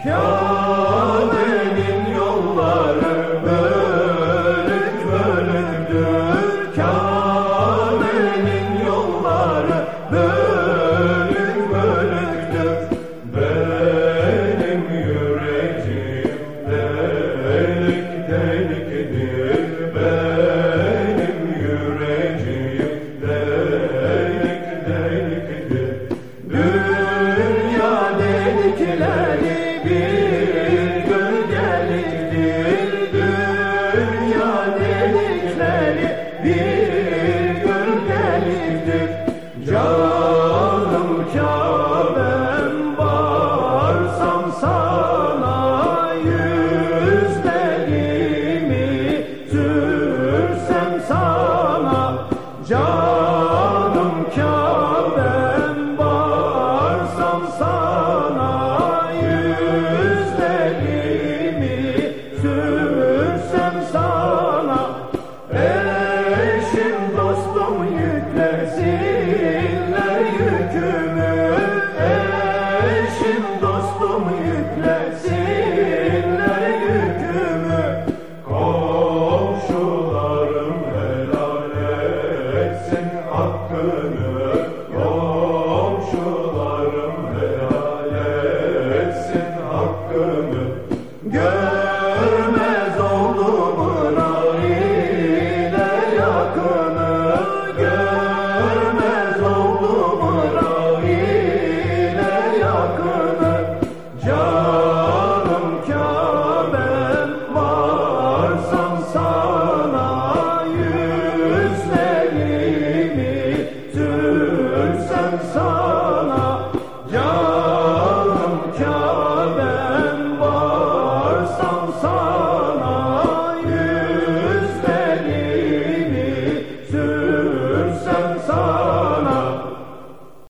Kabe'nin yolları bölük bölüktür Kabe'nin yolları bölük bölüktür Benim yüreğim delik deliktir. Benim yüreğim delik deliktir. Dünya delikleri Música Yeah.